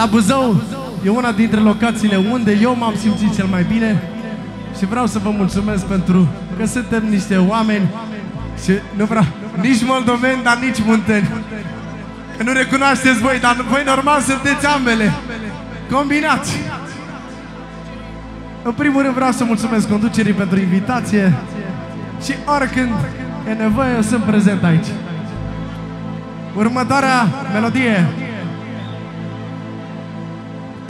La Buzău e una dintre locațiile unde eu m-am simțit cel mai bine și vreau să vă mulțumesc pentru că suntem niște oameni și nu vreau nici moldoveni, dar nici munteni. Că nu recunoașteți voi, dar voi normal sunteți ambele. Combinați! În primul rând vreau să mulțumesc conducerii pentru invitație și oricând e nevoie, eu sunt prezent aici. Următoarea melodie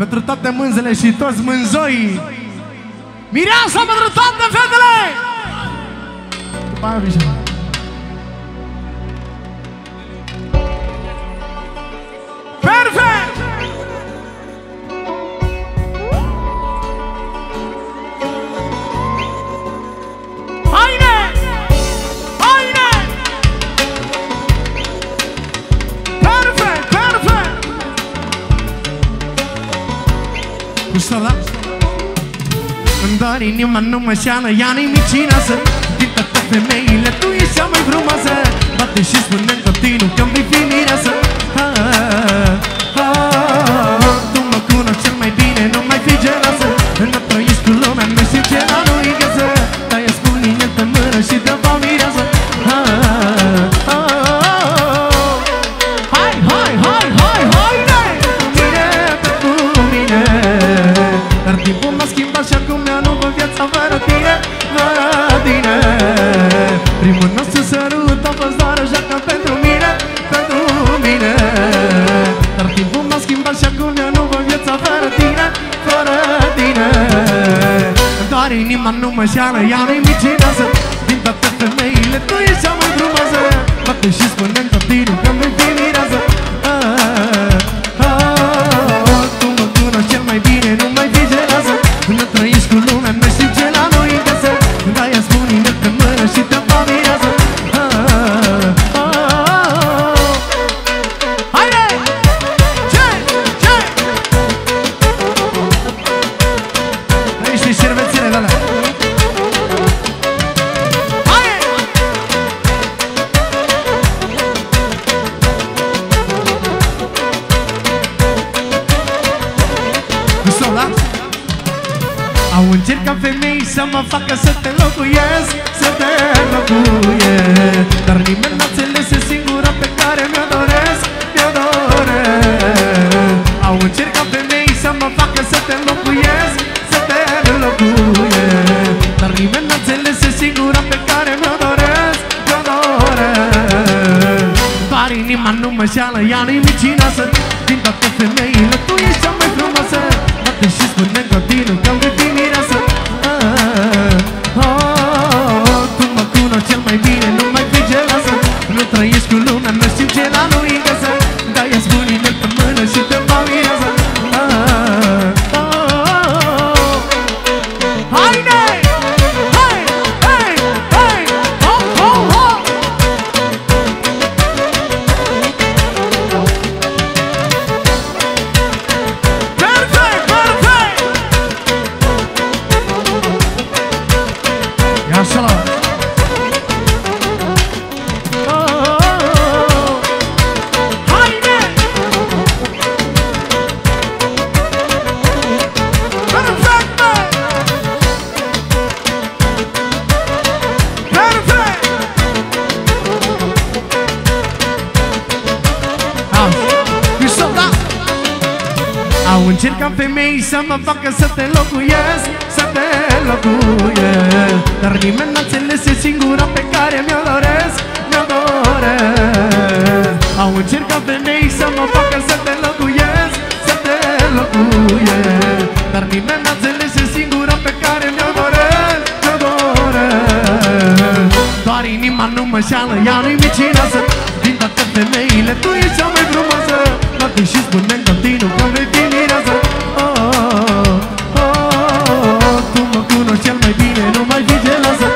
pentru toate mânzele și toți mânzoii. Mireasa pentru toate fetele! După aia, Gustala? Îmi doar inima nu mă șeală, ea nimicina să Din toate femeile, tu ești cea mai frumoasă Bate și spune în continuu că-mi vei fi mireasă ah, ah, ah, Primul nostru sărut a fost doar o joacă pentru mine Pentru mine. Dar timpul m-a schimbat și acum eu nu văd viața fără tine Fără tine. Doar inima nu mă șeală, ea nu-i micinoasă Din Au încercat femei să mă facă să te locuiesc Să te locuiesc. Dar nimeni n-a înțeles e singura pe care mi-o doresc Mi-o doresc. Au încercat femei să mă facă să te locuiesc Să te locuiesc. Dar nimeni n-a înțeles e singura pe care mi-o doresc Mi-o doresc. Doar inima nu mă șeală, ea nu-i micinoasă Din toate femeile tu ești cea mai frumoasă Bate și cunoști cel Au încercat femei să mă facă să te locuiesc Să te locuiesc. Dar nimeni n-a înțeles e singura pe care mi-o doresc Mi-o doresc. Au încercat femei să mă facă să te locuiesc Să te locuiesc. Dar nimeni n-a înțeles e singura pe care mi-o doresc Mi-o doresc. Doar inima nu mă șeală, ea nu-i micinoasă Din toate femeile tu ești cea mai frumoasă. Noapte și spune în continuu că vei fi mireasă mai bine, nu mai fi geloasă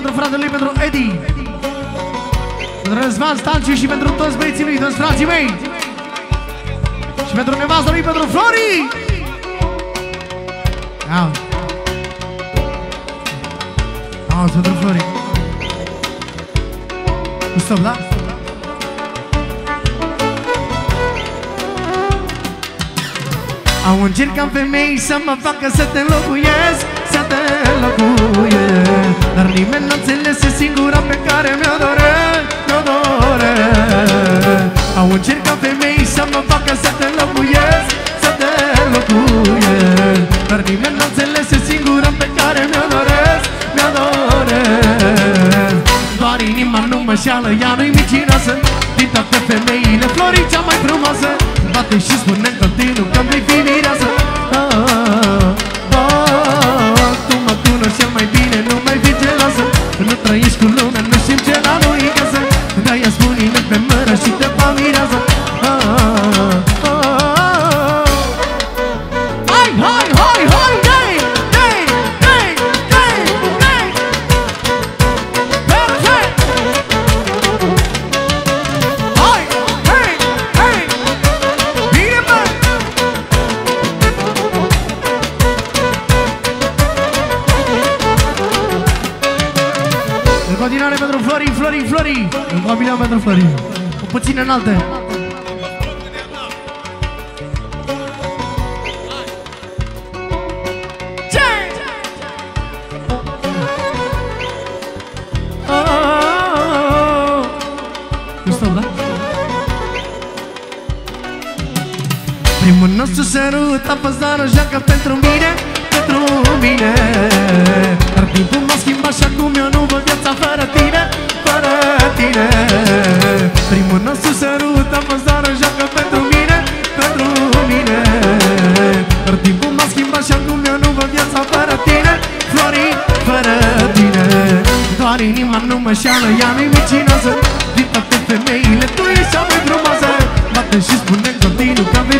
pentru fratele lui, pentru Edi. Pentru Răzvan Stanciu și pentru toți băieții lui, toți frații mei. Și pentru nevastă lui, pentru Flori. Ia Auzi, pentru Flori. Stop, da? Au încercat femei să mă facă să te înlocuiesc mă șeală, ea nu-i micinoasă Din toate femeile, Flori cea mai frumoasă Bate și spune în continuu că mi-i fi mireasă continuare pentru Flori, Flori, Flori În familia pentru Flori Cu puțin înalte Ce? Oh, oh, oh, oh. Nu stau, da? Primul nostru sărut a fost doar o joacă pentru mine Pentru mine Doar inima nu mă șeală, ea nu-i micinoasă Din toate femeile, tu ești cea mai frumoasă. Bate și spune în continuu că vei